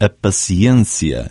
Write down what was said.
a paciência.